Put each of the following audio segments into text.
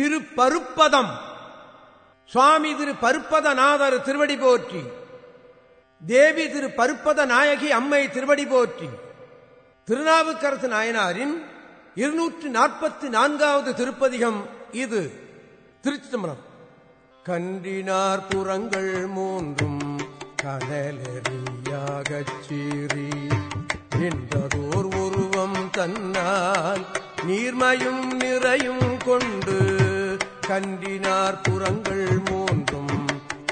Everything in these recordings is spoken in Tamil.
திருப்பருப்பதம். சுவாமி திரு பருப்பதநாதர் திருவடி போற்றி. தேவி திரு பருப்பத நாயகி அம்மை திருவடி போற்றி. திருநாவுக்கரசு நாயனாரின் இருநூற்று நாற்பத்தி நான்காவது திருப்பதிகம் இது. திருச்சி தம்பரம் கன்றினார் புறங்கள் மூன்றும் கனலெறியாகச் சீறி. என்றதோர் ஒரு தன்னால் நீர்மையும் நிறையும் கொண்டு கண்டினார் புறங்கள் மூன்றும்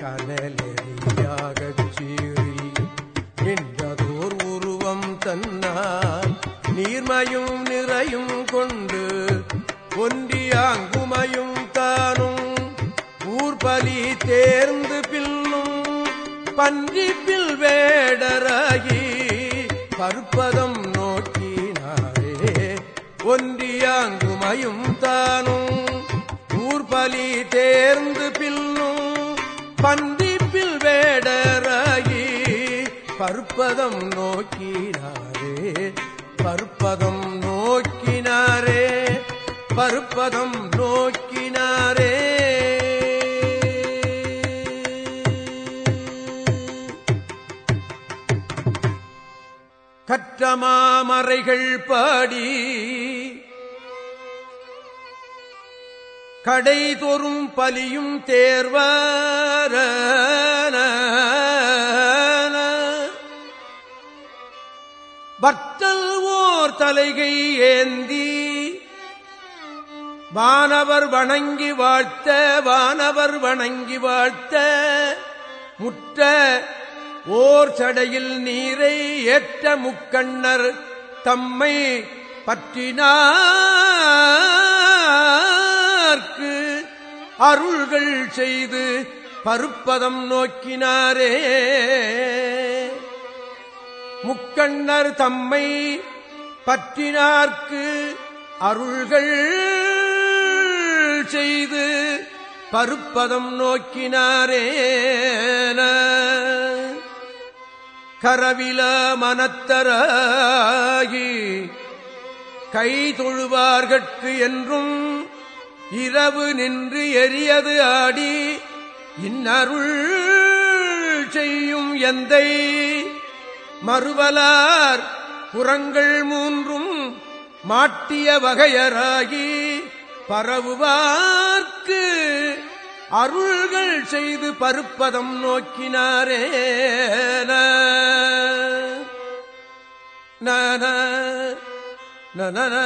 கனலெறியாகச் சீறி நின்றதோர் உருவம் தன்னால் நீர்மையும் நிறையும் கொண்டு ஒன்றியாங்குமையும் தானும் ஊர்பலி தேர்ந்து பில்லும் பன்றி பில் வேடராகி பற்பதம் ஒன்றியாங்குமையும் தானும். ஊர்பலி தேர்ந்து பில்லும் பந்திப்பில் வேடராகி பருப்பதம் நோக்கினாரே பருப்பதம் நோக்கினாரே பருப்பதம் நோக்கினாரே. கற்றமாமறைகள் பாடி கடைதொறும் பலியும் தேர்வார வர்த்தல் ஓர் தலைகை ஏந்தி வானவர் வணங்கி வாழ்த்த வானவர் வணங்கி வாழ்த்த முற்ற ஓர் சடையில் நீரை ஏற்ற முக்கண்ணர் தம்மை பற்றினார்க்கு. அருள்கள் செய்து பருப்பதம் நோக்கினாரே. முக்கண்ணர் தம்மை பற்றினார்க்கு அருள்கள் செய்து பருப்பதம் நோக்கினாரேன. கரவில மனத்தராகி கை தொழுவார்கட்கு என்றும் இரவு நின்று எரியது ஆடி இன்னருள் செய்யும் எந்தை மறுவலார் புறங்கள் மூன்றும் மாட்டிய வகையராகி பரவுவார். அருள்கள் செய்து பருப்பதம் நோக்கினாரே. நன நன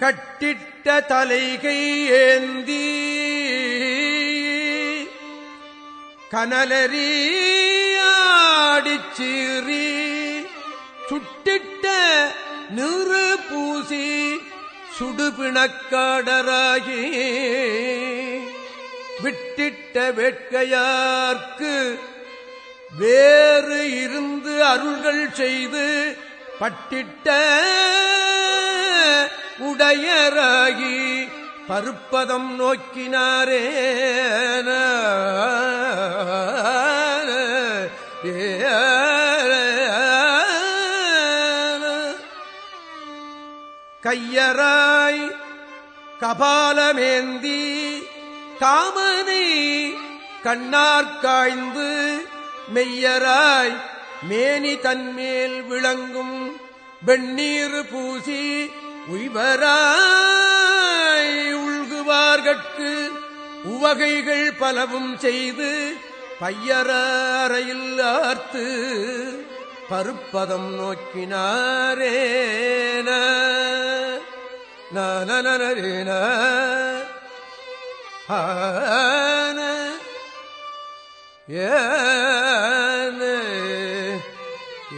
கட்டிட்ட தலைகை ஏந்தி கனலரீ சீறி சுட்டிட்ட நிறு பூசி சுடுபிணக்காடராகி விட்டிட்ட வேட்கையார்க்கு வேறு இருந்து அருள்கள் செய்து பட்டிட்ட உடையராகி பருப்பதம் நோக்கினாரே கையராய் கபாலமேந்தி காமனை கண்ணார்காய்ந்து மெய்யராய் மேனி தன்மேல் விளங்கும் வெண்ணீர் பூசி உய்வராய் உள்குவார்கட்கு உவகைகள் பலவும் செய்து பையறையில் ஆர்த்து பருப்பதம் நோக்கினாரேன நனரேன ஏன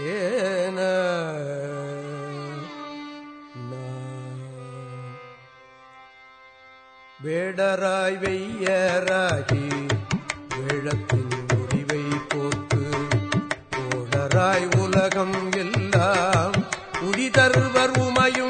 ஏன வேடராய் வெய்யராகி ஓடராய் உலகம் எல்லாம் உரிதர்வர் உமையும்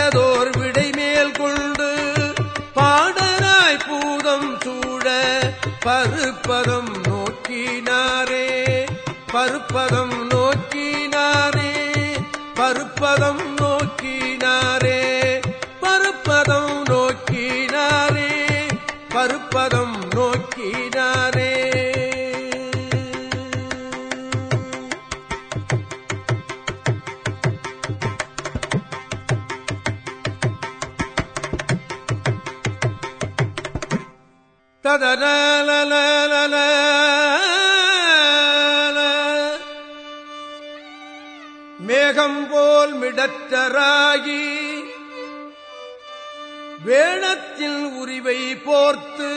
உயர்தோர் விடைமேல் கொண்டு பாடனாய் பூதம் சூழ பருப்பதம் நோக்கினாரே பருப்பதம் நோக்கினாரே பருப்பதம் நோக்கினாரே பருப்பதம் நோக்கினாரே பருப்பதம் ததனலலலல. மேகம் போல் மிடற்றராகி வேணத்தில் உரிவை போர்த்து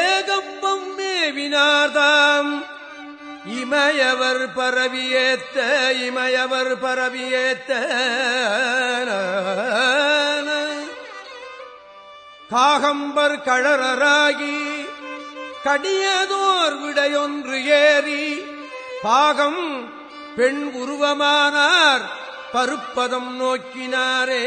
ஏகப்பம் மேவினார்தாம் இமயவர் பரவியேத்த இமயவர் பரவியேத்த காகம்பர் கழறராகி கடியதோர் விடையொன்று ஏறி பாகம் பெண் உருவமானார் பருப்பதம் நோக்கினாரே.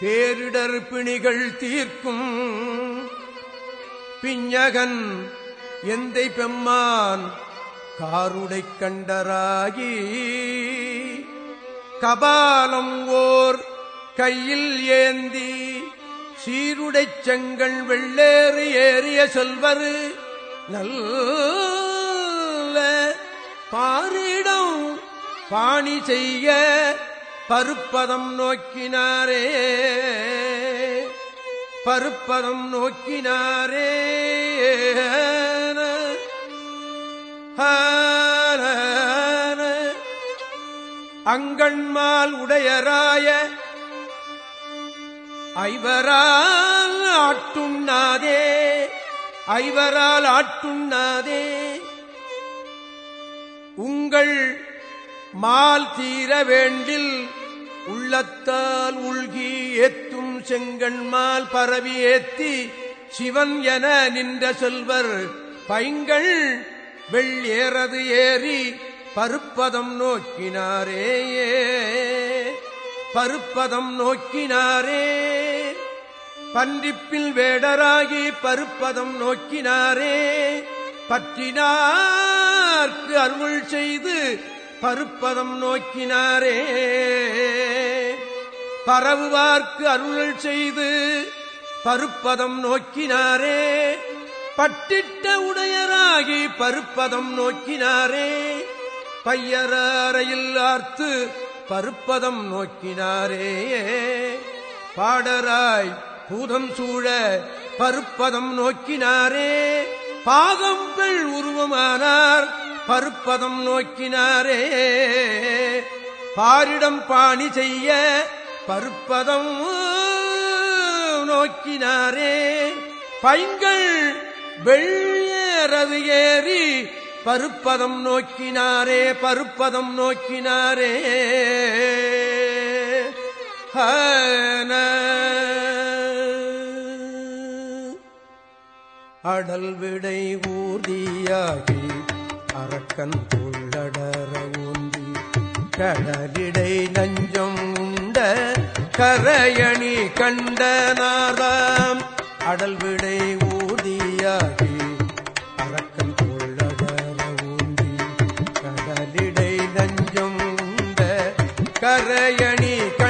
பேரிடர் பிணிகள் தீர்க்கும் பிஞ்சகன் எந்தை பெம்மான் காருடை கண்டராகி. கபாலம் ஓர் கையில் ஏந்தி சீருடைச் செங்கல் வெள்ளேறு ஏறிய சொல்வரு நல்ல பாரிடம் பாணி செய்ய பருப்பதம் நோக்கினாரே. பருப்பதம் நோக்கினாரே. அங்கண்மால் உடையராய ஐவரால் ஆட்டுண்ணாதே ஐவரால் ஆட்டுண்ணாதே உங்கள் மால் தீர வேண்டில் உள்ளத்தால் உள்கி ஏத்தும் செங்கண்மால் பரவி ஏத்தி சிவன் என நின்ற செல்வர் பைங்கள் வெள்ளேறது ஏறி பருப்பதம் நோக்கினாரே பருப்பதம் நோக்கினாரே. பன்றிப்பில் வேடராகி பருப்பதம் நோக்கினாரே. பற்றினார்க்கு அருள் செய்து பருப்பதம் நோக்கினாரே. பரவுவார்க்கு அருள் செய்து பருப்பதம் நோக்கினாரே. பட்டிட்ட உடையராகி பருப்பதம் நோக்கினாரே. பையறையில் ஆர்த்து பருப்பதம் நோக்கினாரே. பாடராய் பூதம் சூழ பருப்பதம் நோக்கினாரே. பாதம் பெள் உருவமானார் பருப்பதம் நோக்கினாரே. பாரிடம் பாணி செய்ய பருப்பதம் நோக்கினாரே. பைங்கள் வெள்ளேறது ஏறி பருப்பதம் நோக்கினாரே பருப்பதம் நோக்கினாரே. அடல் விடை ஊதியாகி அரக்கன் உள்ளடர ஊந்தி கடலிடை நஞ்சம் உண்ட கரையணி கண்டனாதாம் அடல் விடை ஊதியாகி கரையணி க